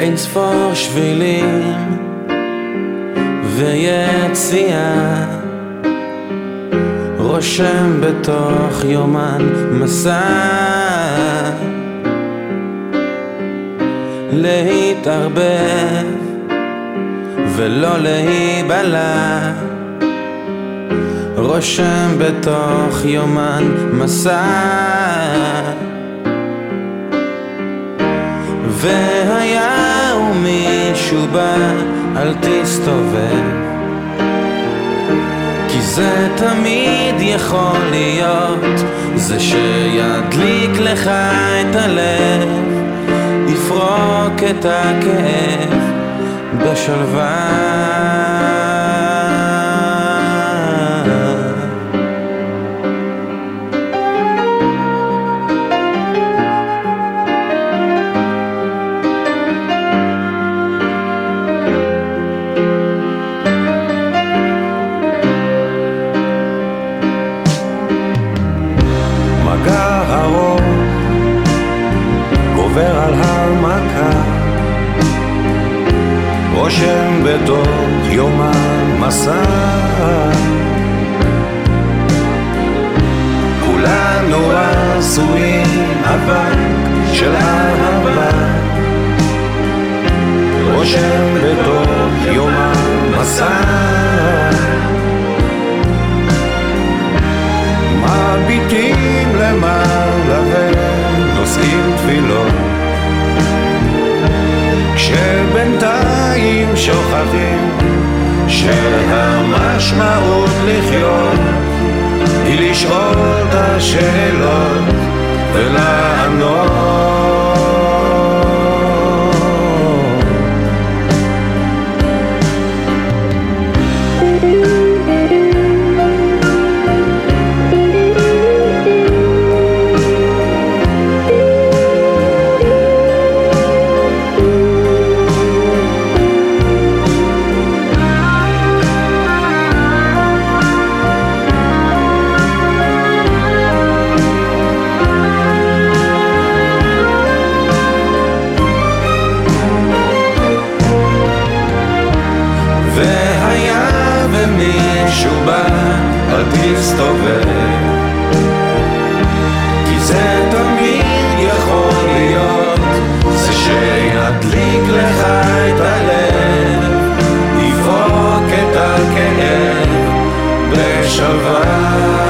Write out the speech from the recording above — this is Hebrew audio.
אין ספור שבילים ויציאה. רושם בתוך יומן מסע. להתערבב ולא להיבלע. רושם בתוך יומן מסע. והיה ומישהו בא אל תסתובב כי זה תמיד יכול להיות זה שידליק לך את הלב יפרוק את הכאב בשלווה בתוך יומן מסע כולנו עשויים אבק של אהבה. רושם בתוך יומן מסע שוכחים שהמשמעות לחיות היא לשאול את השאלות ולענות בא, אל תסתובב כי זה תמיד יכול להיות זה שידליק לך את הלב יפרוק את הכאב בשלווה